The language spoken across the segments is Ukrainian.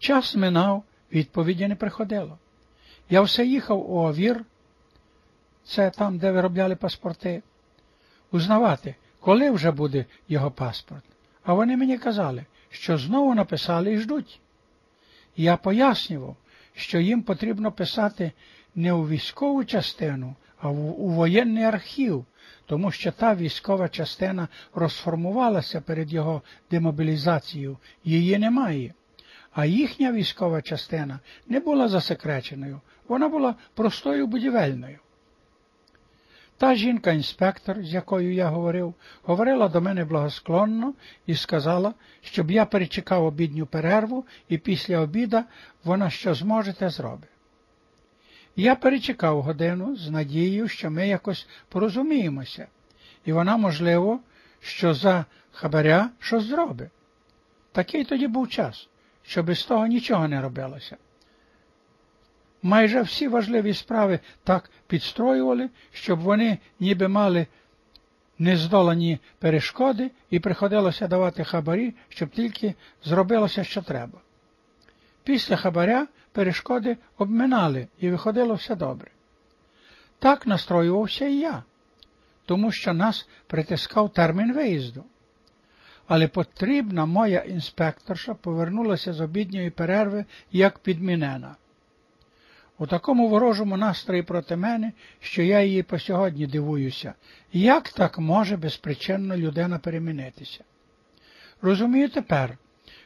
Час минав, відповіді не приходило. Я все їхав у Овір, це там, де виробляли паспорти, узнавати, коли вже буде його паспорт. А вони мені казали, що знову написали і ждуть. Я пояснював, що їм потрібно писати не у військову частину, а у воєнний архів, тому що та військова частина розформувалася перед його демобілізацією, її немає. А їхня військова частина не була засекреченою, вона була простою будівельною. Та жінка-інспектор, з якою я говорив, говорила до мене благосклонно і сказала, щоб я перечекав обідню перерву, і після обіда вона що зможете зробить. Я перечекав годину з надією, що ми якось порозуміємося, і вона, можливо, що за хабаря щось зробить. Такий тоді був час, що без того нічого не робилося. Майже всі важливі справи так підстроювали, щоб вони ніби мали нездолані перешкоди і приходилося давати хабарі, щоб тільки зробилося, що треба. Після хабаря перешкоди обминали і виходило все добре. Так настроювався і я, тому що нас притискав термін виїзду. Але потрібна моя інспекторша повернулася з обідньої перерви як підмінена. У такому ворожому настрої проти мене, що я її по сьогодні дивуюся, як так може безпричинно людина перемінитися. Розумію тепер,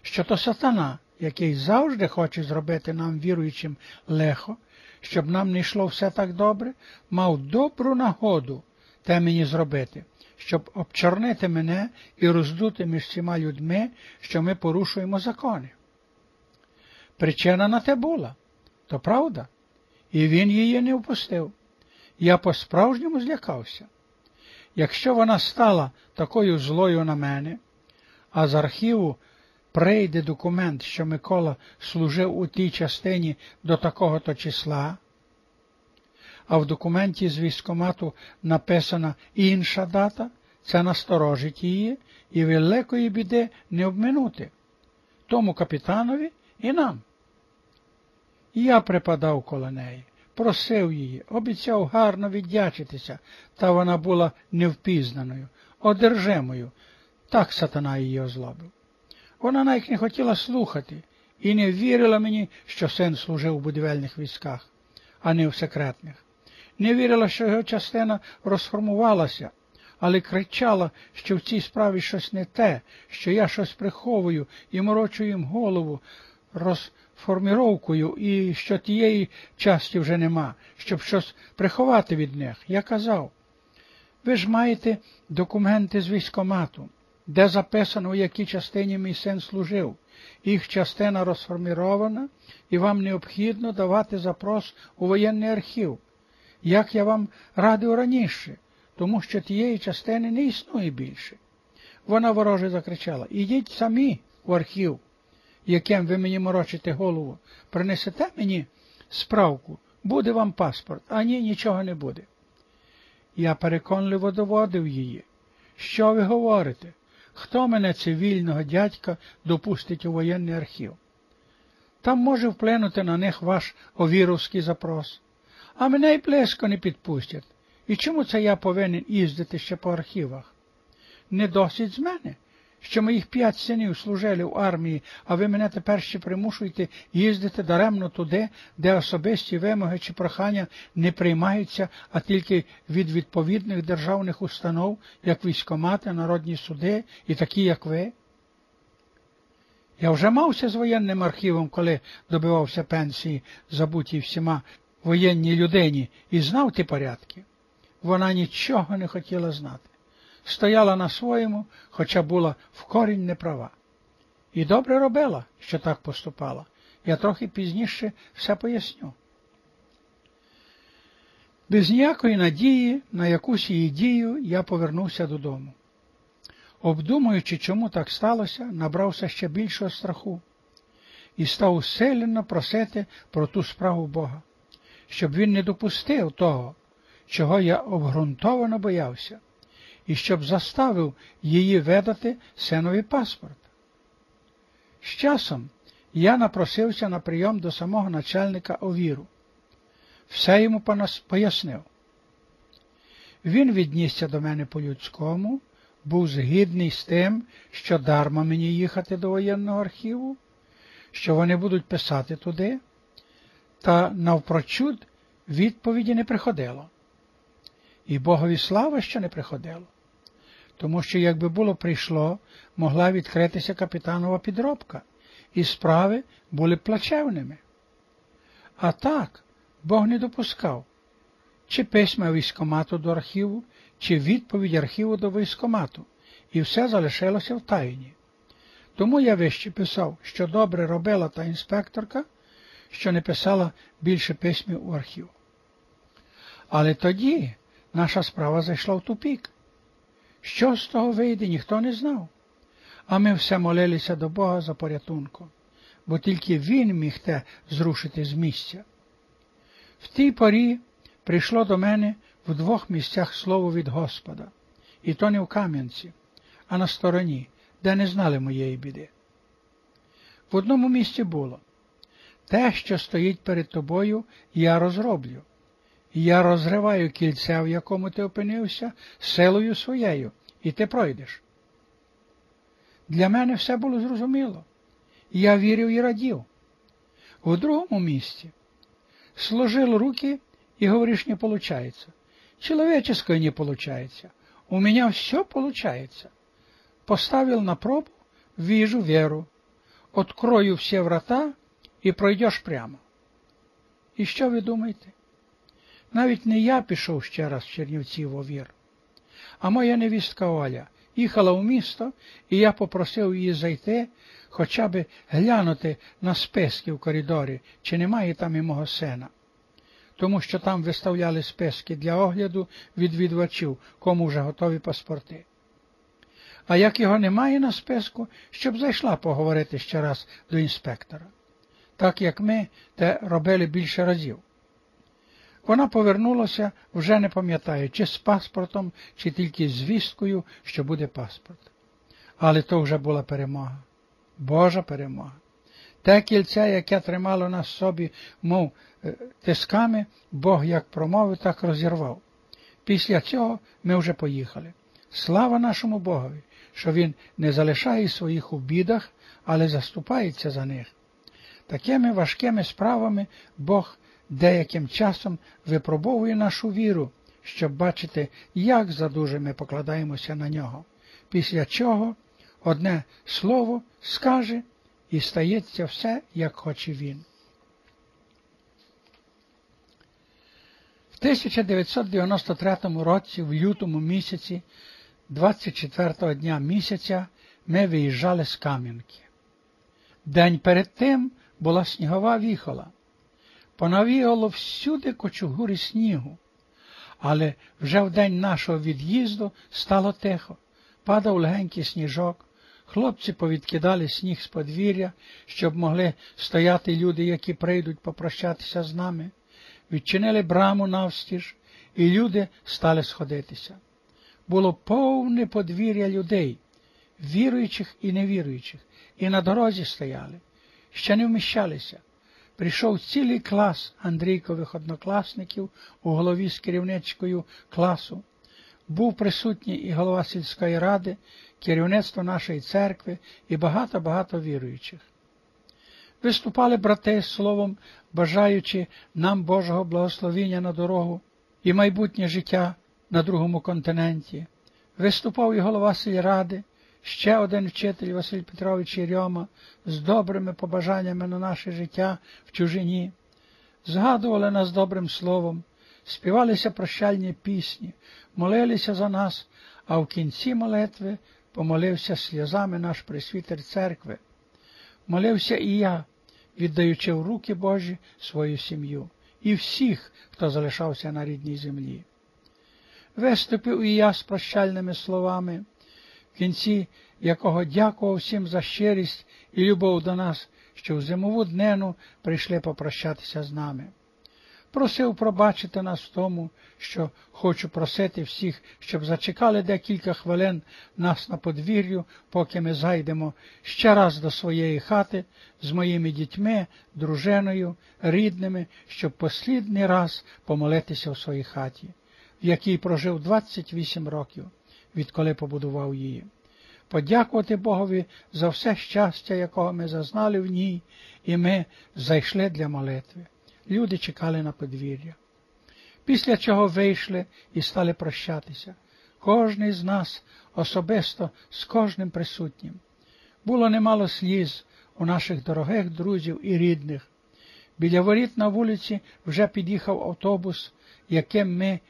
що то сатана, який завжди хоче зробити нам віруючим легко, щоб нам не йшло все так добре, мав добру нагоду те мені зробити, щоб обчорнити мене і роздути між всіма людьми, що ми порушуємо закони. Причина на те була, то правда, і він її не впустив. Я по-справжньому злякався. Якщо вона стала такою злою на мене, а з архіву прийде документ, що Микола служив у тій частині до такого то числа, а в документі з військомату написана інша дата, це насторожить її і великої біди не обминути тому капітанові і нам. Я припадав коло неї, просив її, обіцяв гарно віддячитися, та вона була невпізнаною, одержимою. Так сатана її озлобив. Вона навіть не хотіла слухати і не вірила мені, що син служив у будівельних військах, а не в секретних. Не вірила, що його частина розформувалася, але кричала, що в цій справі щось не те, що я щось приховую і морочу їм голову розформіровкою, і що тієї часті вже нема, щоб щось приховати від них. Я казав, ви ж маєте документи з військомату де записано, у якій частині мій син служив. Їх частина розформірована, і вам необхідно давати запрос у воєнний архів, як я вам радив раніше, тому що тієї частини не існує більше. Вона вороже закричала Ідіть самі в архів, яким ви мені морочите голову, принесете мені справку, буде вам паспорт, а ні, нічого не буде. Я переконливо доводив її. Що ви говорите? Хто мене цивільного дядька допустить у воєнний архів? Там може вплинути на них ваш овіровський запрос, а мене й близько не підпустять. І чому це я повинен їздити ще по архівах? Не досить з мене що моїх п'ять синів служили в армії, а ви мене тепер ще примушуєте їздити даремно туди, де особисті вимоги чи прохання не приймаються, а тільки від відповідних державних установ, як військомати, народні суди і такі, як ви. Я вже мався з воєнним архівом, коли добивався пенсії, забуті всіма воєнній людині, і знав ті порядки. Вона нічого не хотіла знати стояла на своєму, хоча була в корінь неправа. І добре робила, що так поступала. Я трохи пізніше все поясню. Без ніякої надії на якусь її дію я повернувся додому. Обдумуючи, чому так сталося, набрався ще більшого страху і став усилено просити про ту справу Бога, щоб він не допустив того, чого я обґрунтовано боявся і щоб заставив її видати синові паспорт. З часом я напросився на прийом до самого начальника овіру. Все йому пояснив. Він віднісся до мене по-людському, був згідний з тим, що дарма мені їхати до воєнного архіву, що вони будуть писати туди, та навпрочуд відповіді не приходило. І Богові слава, що не приходило, тому що, якби було прийшло, могла відкритися капітанова підробка, і справи були плачевними. А так Бог не допускав чи письма військомату до архіву, чи відповідь архіву до військомату, і все залишилося в тайні. Тому я вище писав, що добре робила та інспекторка, що не писала більше письмів у архів. Але тоді наша справа зайшла в тупік. Що з того вийде, ніхто не знав. А ми все молилися до Бога за порятунком, бо тільки Він міг те зрушити з місця. В тій порі прийшло до мене в двох місцях слово від Господа, і то не в Кам'янці, а на стороні, де не знали моєї біди. В одному місці було те, що стоїть перед тобою, я розроблю. Я розриваю кільце, в якому ти опинився, силою своєю, і ти пройдеш. Для мене все було зрозуміло. Я вірив і радів. У другому місці сложил руки и говоришь, не получается. Человеческое не получается. У меня все получается. Поставил на пробу, вижу веру. Открою все врата і пройдеш прямо. І що ви думаєте? Навіть не я пішов ще раз в Чернівці в Овір, а моя невістка Оля їхала в місто, і я попросив її зайти, хоча б глянути на списки в коридорі, чи немає там і мого сина тому що там виставляли списки для огляду відвідувачів, кому вже готові паспорти. А як його немає на списку, щоб зайшла поговорити ще раз до інспектора, так як ми те робили більше разів. Вона повернулася, вже не пам'ятаю, чи з паспортом, чи тільки з вісткою, що буде паспорт. Але то вже була перемога, Божа перемога. Те кільце, яке тримало нас собі, мов е, тисками, Бог як промовив, так розірвав. Після цього ми вже поїхали. Слава нашому Богові, що Він не залишає своїх у бідах, але заступається за них. Такими важкими справами Бог деяким часом випробовує нашу віру, щоб бачити, як задуже ми покладаємося на нього. Після чого одне слово скаже і стається все, як хоче він. В 1993 році, в лютому місяці, 24 дня місяця, ми виїжджали з Кам'янки. День перед тим була снігова віхола. Понавіяло всюди кочугури снігу, але вже в день нашого від'їзду стало тихо, падав легенький сніжок, Хлопці повідкидали сніг з подвір'я, щоб могли стояти люди, які прийдуть попрощатися з нами, відчинили браму навстіж, і люди стали сходитися. Було повне подвір'я людей, віруючих і невіруючих, і на дорозі стояли, ще не вміщалися. Прийшов цілий клас Андрійкових однокласників у голові з керівничкою класу. Був присутній і голова сільської ради, керівництво нашої церкви і багато-багато віруючих. Виступали брати словом, бажаючи нам Божого благословіння на дорогу і майбутнє життя на другому континенті. Виступав і голова сільради, ще один вчитель Василь Петрович Єрьома з добрими побажаннями на наше життя в чужині. Згадували нас добрим словом, співалися прощальні пісні, молилися за нас, а в кінці молитви помолився сльозами наш присвітер церкви. Молився і я, віддаючи в руки Божі свою сім'ю і всіх, хто залишався на рідній землі. Виступив і я з прощальними словами, в кінці якого дякував всім за щирість і любов до нас, що в зимову днину прийшли попрощатися з нами. Просив пробачити нас в тому, що хочу просити всіх, щоб зачекали декілька хвилин нас на подвір'ю, поки ми зайдемо ще раз до своєї хати з моїми дітьми, дружиною, рідними, щоб послідний раз помолитися в своїй хаті, в якій прожив 28 років, відколи побудував її. Подякувати Богові за все щастя, якого ми зазнали в ній, і ми зайшли для молитви. Люди чекали на подвір'я. Після чого вийшли і стали прощатися. Кожний з нас особисто з кожним присутнім. Було немало сліз у наших дорогих друзів і рідних. Біля воріт на вулиці вже під'їхав автобус, яким ми,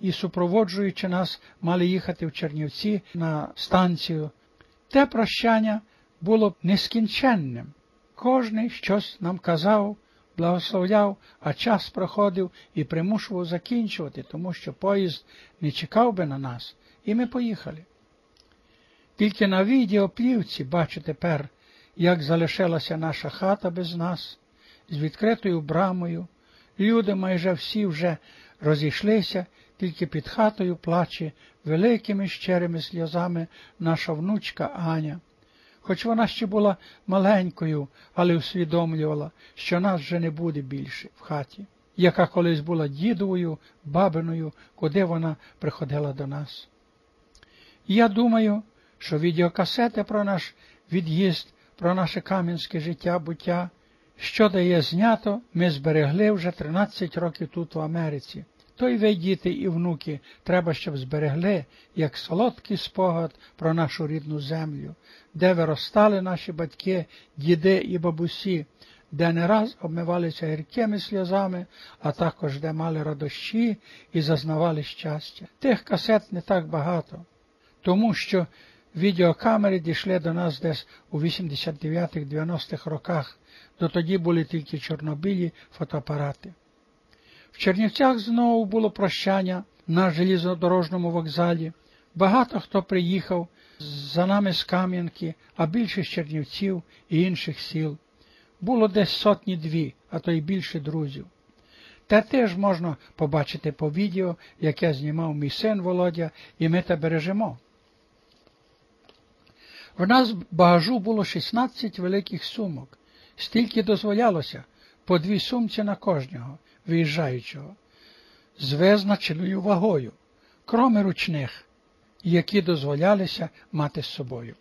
і супроводжуючи нас, мали їхати в Чернівці на станцію. Те прощання було нескінченним. Кожний щось нам казав, благословляв, а час проходив і примушував закінчувати, тому що поїзд не чекав би на нас, і ми поїхали. Тільки на відеоплівці бачу тепер, як залишилася наша хата без нас, з відкритою брамою. Люди майже всі вже розійшлися, тільки під хатою плаче великими щирими сльозами наша внучка Аня хоч вона ще була маленькою, але усвідомлювала, що нас вже не буде більше в хаті, яка колись була дідовою, бабиною, куди вона приходила до нас. я думаю, що відеокасети про наш від'їзд, про наше кам'янське життя, буття, що дає знято, ми зберегли вже 13 років тут в Америці. То й ви, діти і внуки, треба, щоб зберегли, як солодкий спогад про нашу рідну землю, де виростали наші батьки, діди і бабусі, де не раз обмивалися гіркими сльозами, а також де мали радощі і зазнавали щастя. Тих касет не так багато, тому що відеокамери дійшли до нас десь у 89-90-х роках, до тоді були тільки чорнобілі фотоапарати. В Чернівцях знову було прощання на желізнодорожному вокзалі. Багато хто приїхав за нами з Кам'янки, а більше з Чернівців і інших сіл. Було десь сотні дві, а то й більше друзів. Те теж можна побачити по відео, яке знімав мій син Володя, і ми те бережемо. В нас багажу було 16 великих сумок, стільки дозволялося, по дві сумці на кожного виїжджаючого, з визначеною вагою, кроме ручних, які дозволялися мати з собою.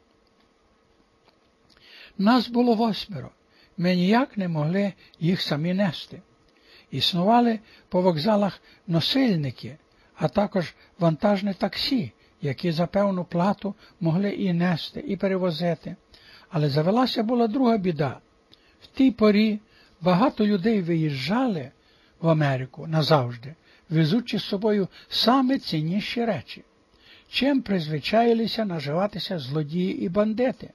Нас було восьмеро, ми ніяк не могли їх самі нести. Існували по вокзалах носильники, а також вантажне таксі, які за певну плату могли і нести, і перевозити. Але завелася була друга біда. В тій порі багато людей виїжджали в Америку назавжди, везучи з собою саме цінніші речі, чим призвичаїлися наживатися злодії і бандити.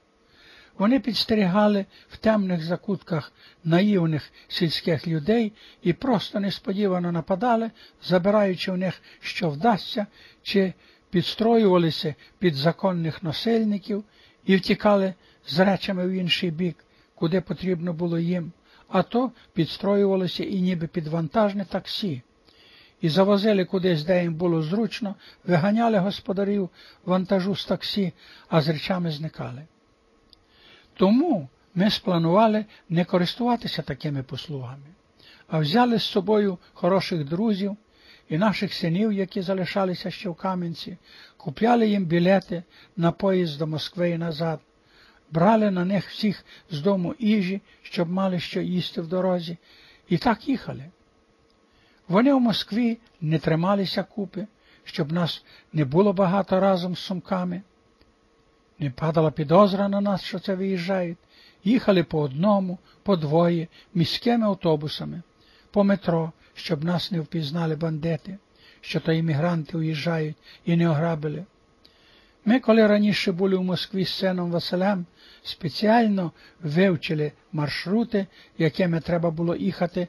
Вони підстерігали в темних закутках наївних сільських людей і просто несподівано нападали, забираючи в них, що вдасться, чи підстроювалися під законних насильників і втікали з речами в інший бік, куди потрібно було їм а то підстроювалося і ніби підвантажне таксі, і завозили кудись, де їм було зручно, виганяли господарів вантажу з таксі, а з речами зникали. Тому ми спланували не користуватися такими послугами, а взяли з собою хороших друзів і наших синів, які залишалися ще в Кам'янці, купляли їм білети на поїзд до Москви і назад брали на них всіх з дому їжі, щоб мали що їсти в дорозі, і так їхали. Вони в Москві не трималися купи, щоб нас не було багато разом з сумками. Не падала підозра на нас, що це виїжджають. Їхали по одному, по двоє, міськими автобусами, по метро, щоб нас не впізнали бандити, що то іммігранти уїжджають і не ограбили. Ми, коли раніше були в Москві з сином Василем, спеціально вивчили маршрути, якими треба було їхати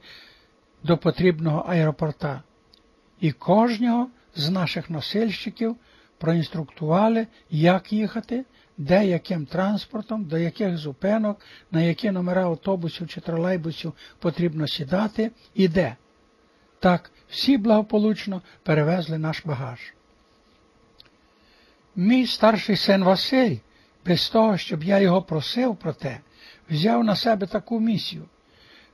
до потрібного аеропорта. І кожного з наших носильщиків проінструктували, як їхати, де яким транспортом, до яких зупинок, на які номера автобусів чи тролейбусів потрібно сідати і де. Так, всі благополучно перевезли наш багаж. Мій старший син Василь, без того, щоб я його просив про те, взяв на себе таку місію.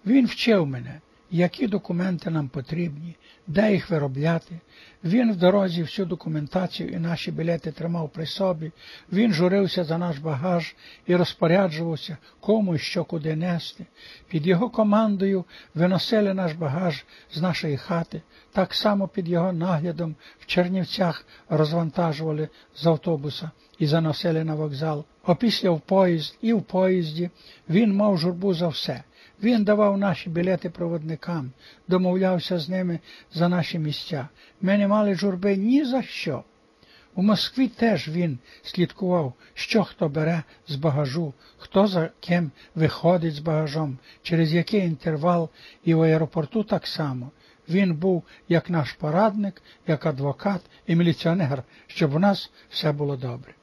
Він вчив мене, які документи нам потрібні, де їх виробляти. Він в дорозі всю документацію і наші білети тримав при собі, він журився за наш багаж і розпоряджувався, кому і що куди нести. Під його командою виносили наш багаж з нашої хати, так само під його наглядом в Чернівцях розвантажували з автобуса і заносили на вокзал. Опісля в поїзд і в поїзді він мав журбу за все. Він давав наші білети проводникам, домовлявся з ними за наші місця. Ми не мали журби ні за що. У Москві теж він слідкував, що хто бере з багажу, хто за ким виходить з багажом, через який інтервал, і в аеропорту так само. Він був як наш порадник, як адвокат і міліціонер, щоб у нас все було добре.